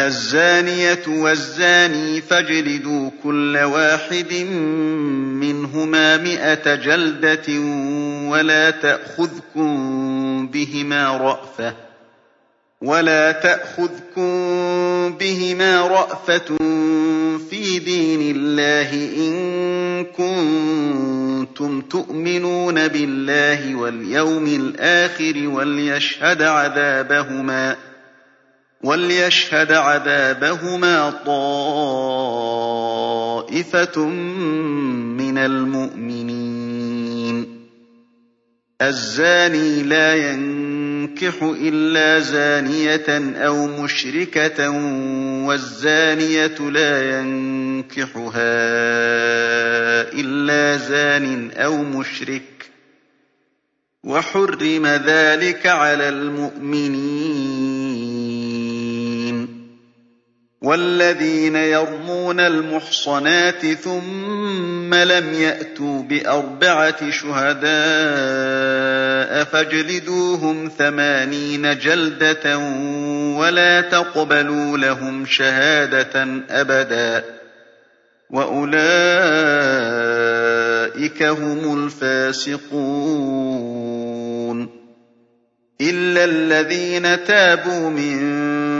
الزانية والزاني فاجلدوا كل واحد منهما مئة جلدة ولا تأخذكم بهما رأفة ولا تأخذكم بهما رأفة في دين الله إن كنتم تؤمنون بالله واليوم الآخر وليشهد عذابهما وليشهد عذابهما طائفة من المؤمنين الزاني لا ينكح إلا زانية أو مشركة والزانية لا ينكحها إلا زان أو مشرك وحرم ذلك على المؤمنين والذين يرمون المحصنات ثم لم يأتوا بأربعة شهداء فاجلدوهم ثمانين جلدة ولا تقبلوا لهم شهادة أبدا وأولئك هم الفاسقون إلا الذين تابوا من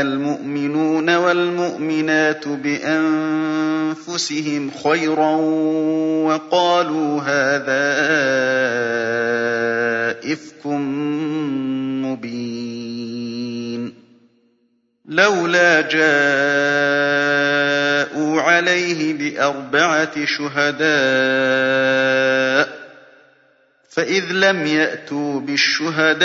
المؤمنون والمؤمنات بأنفسهم خيرا وقالوا هذا إفك مبين. لولا جاءوا عليه بأربعة شهداء فإذ لم يأتوا بالشهداء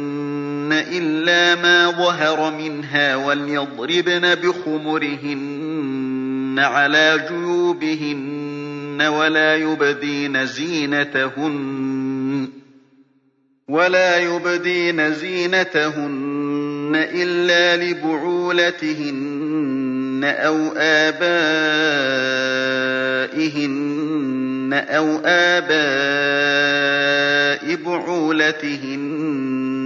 إلا ما ظهر منها وليضربن بخمرهن على جيوبهن ولا يبدين زينتهن ولا يبدين زينتهن إلا لبعولتهن أو آبائهن أو آباء بعولتهن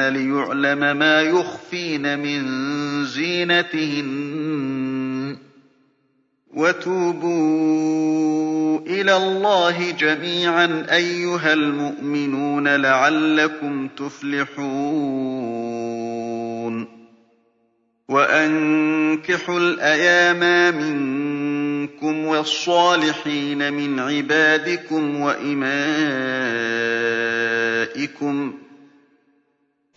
لِيُعْلَمَ مَا يُخْفِينَ مِن زِينَتِهِنَّ ۚ وَتُوبُوا إِلَى اللَّهِ جَمِيعًا أَيُّهَا الْمُؤْمِنُونَ لَعَلَّكُمْ تُفْلِحُونَ. وَأَنكِحُوا الْأَيَامَىٰ مِنكُمْ وَالصَّالِحِينَ مِنْ عِبَادِكُمْ وَإِمَائِكُمْ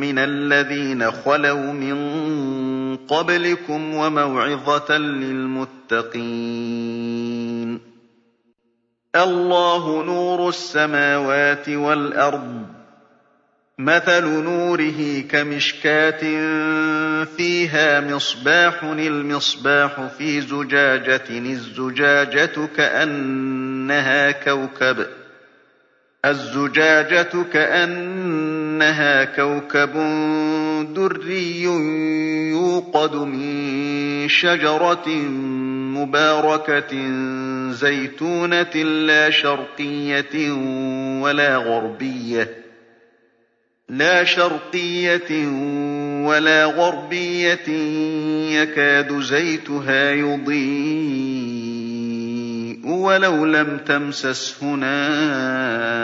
مِّنَ الَّذِينَ خَلَوْا مِن قَبْلِكُمْ وَمَوْعِظَةً لِّلْمُتَّقِينَ. اللَّهُ نُورُ السَّمَاوَاتِ وَالْأَرْضِ ۚ. مَثَلُ نُورِهِ كَمِشْكَاةٍ فِيهَا مِصْبَاحٌ الْمِصْبَاحُ فِي زُجَاجَةٍ الزُّجَاجَةُ كَأَنَّهَا كَوْكَبٌ. دُرِّيٌّ يُوقَدُ مِن شَجَرَةٍ مُّبَارَكَةٍ زَيْتُونَةٍ لَّا شَرْقِيَّةٍ وَلَا غَرْبِيَّةٍ. يَكَادُ زَيْتُهَا يُضِيءُ وَلَوْ لَمْ تَمْسَسْهُ نَارٌ ۚ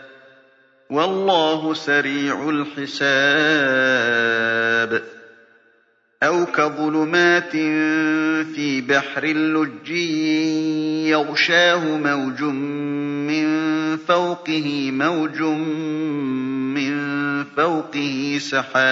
وَاللَّهُ سَرِيعُ الْحِسَابِ. أَوْ كَظُلُمَاتٍ فِي بَحْرٍ لُّجِّيٍّ يَغْشَاهُ مَوْجٌ مِّن فَوْقِهِ مَوْجٌ مِّن فَوْقِهِ سَحَابٌ.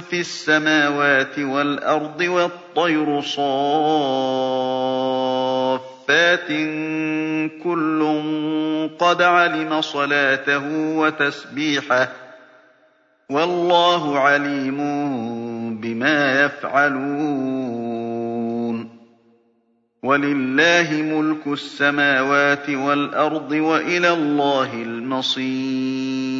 فِي السَّمَاوَاتِ وَالْأَرْضِ وَالطَّيْرُ صَافَّاتٍ ۖ كُلٌّ قَدْ عَلِمَ صَلَاتَهُ وَتَسْبِيحَهُ ۗ وَاللَّهُ عَلِيمٌ بِمَا يَفْعَلُونَ وَلِلَّهِ مُلْكُ السَّمَاوَاتِ وَالْأَرْضِ ۖ وَإِلَى اللَّهِ الْمَصِيرُ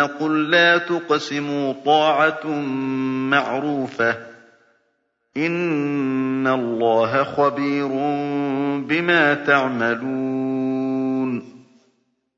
قُل لَّا تُقْسِمُوا ۖ طَاعَةٌ مَّعْرُوفَةٌ ۚ. إِنَّ اللَّهَ خَبِيرٌ بِمَا تَعْمَلُونَ.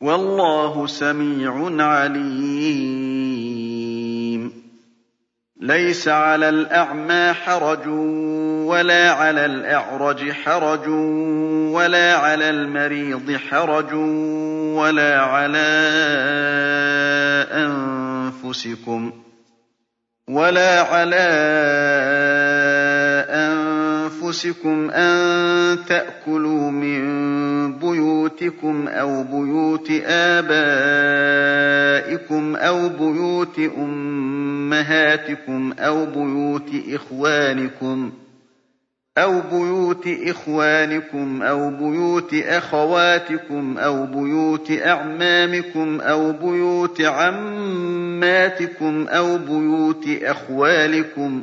والله سميع عليم. ليس على الأعمى حرج ولا على الأعرج حرج ولا على المريض حرج ولا على أنفسكم ولا على أنفسكم. أن تأكلوا من بيوتكم أو بيوت آبائكم أو بيوت أمهاتكم أو بيوت إخوانكم أو بيوت إخوانكم أو بيوت أخواتكم أو بيوت أعمامكم أو بيوت عماتكم أو بيوت أخوالكم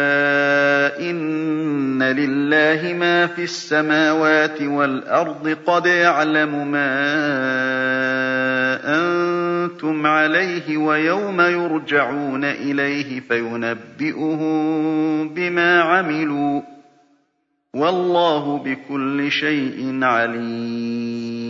لِلَّهِ مَا فِي السَّمَاوَاتِ وَالْأَرْضِ ۚ قَدْ يَعْلَمُ مَا أَنتُمْ عَلَيْهِ وَيَوْمَ يُرْجَعُونَ إِلَيْهِ فَيُنَبِّئُهُم بِمَا عَمِلُوا ۗ وَاللَّهُ بِكُلِّ شَيْءٍ عَلِيمٌ